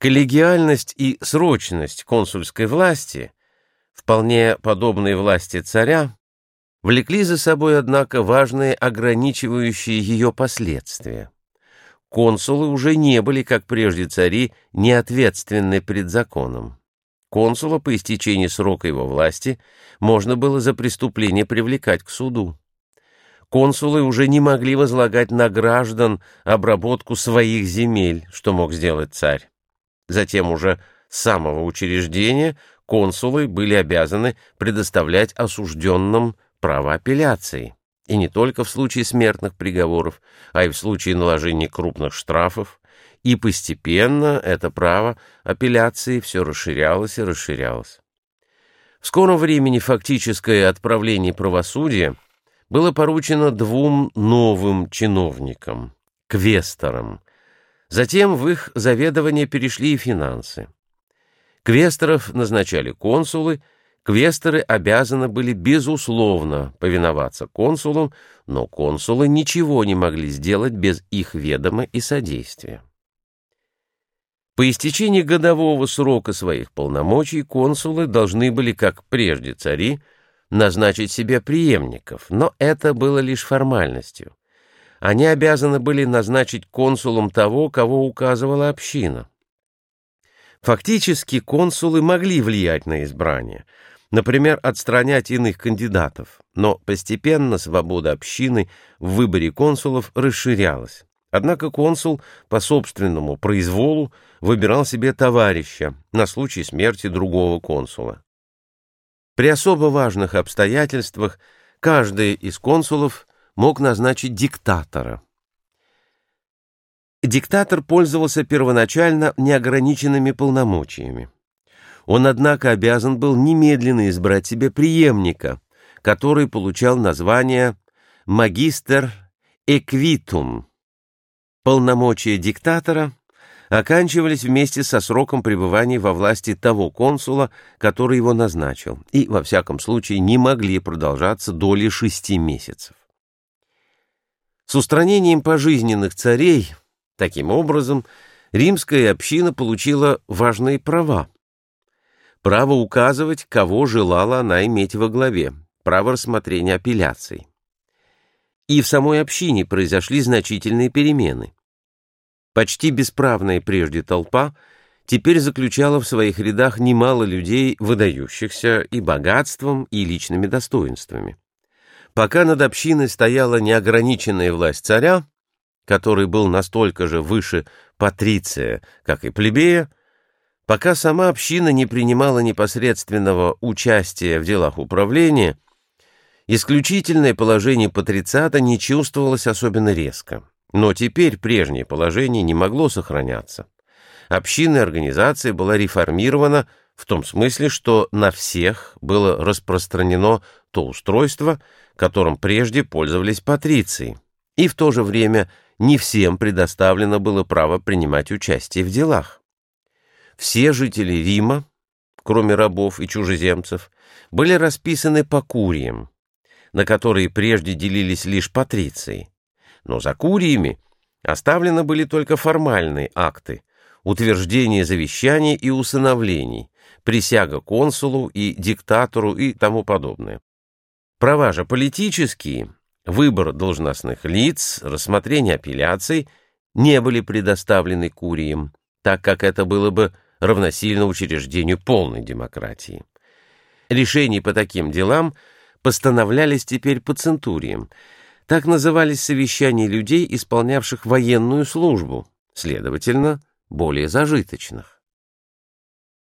Коллегиальность и срочность консульской власти, вполне подобные власти царя, влекли за собой, однако, важные ограничивающие ее последствия. Консулы уже не были, как прежде цари, неответственны пред законом. Консула по истечении срока его власти можно было за преступление привлекать к суду. Консулы уже не могли возлагать на граждан обработку своих земель, что мог сделать царь. Затем уже с самого учреждения консулы были обязаны предоставлять осужденным право апелляции, и не только в случае смертных приговоров, а и в случае наложения крупных штрафов, и постепенно это право апелляции все расширялось и расширялось. В скором времени фактическое отправление правосудия было поручено двум новым чиновникам, квесторам, Затем в их заведование перешли и финансы. Квесторов назначали консулы, квесторы обязаны были безусловно повиноваться консулам, но консулы ничего не могли сделать без их ведома и содействия. По истечении годового срока своих полномочий консулы должны были, как прежде цари, назначить себе преемников, но это было лишь формальностью они обязаны были назначить консулом того, кого указывала община. Фактически консулы могли влиять на избрание, например, отстранять иных кандидатов, но постепенно свобода общины в выборе консулов расширялась. Однако консул по собственному произволу выбирал себе товарища на случай смерти другого консула. При особо важных обстоятельствах каждый из консулов мог назначить диктатора. Диктатор пользовался первоначально неограниченными полномочиями. Он, однако, обязан был немедленно избрать себе преемника, который получал название «магистр эквитум». Полномочия диктатора оканчивались вместе со сроком пребывания во власти того консула, который его назначил, и, во всяком случае, не могли продолжаться доли шести месяцев. С устранением пожизненных царей, таким образом, римская община получила важные права. Право указывать, кого желала она иметь во главе, право рассмотрения апелляций. И в самой общине произошли значительные перемены. Почти бесправная прежде толпа теперь заключала в своих рядах немало людей, выдающихся и богатством, и личными достоинствами. Пока над общиной стояла неограниченная власть царя, который был настолько же выше патриция, как и плебея, пока сама община не принимала непосредственного участия в делах управления, исключительное положение патрициата не чувствовалось особенно резко. Но теперь прежнее положение не могло сохраняться. Общинная организация была реформирована в том смысле, что на всех было распространено то устройство, которым прежде пользовались патриции, и в то же время не всем предоставлено было право принимать участие в делах. Все жители Рима, кроме рабов и чужеземцев, были расписаны по куриям, на которые прежде делились лишь патриции, но за куриями оставлены были только формальные акты, утверждение завещаний и усыновлений, присяга консулу и диктатору и тому подобное. Права же политические, выбор должностных лиц, рассмотрение апелляций не были предоставлены куриям, так как это было бы равносильно учреждению полной демократии. Решения по таким делам постановлялись теперь по центуриям. Так назывались совещания людей, исполнявших военную службу, следовательно, более зажиточных.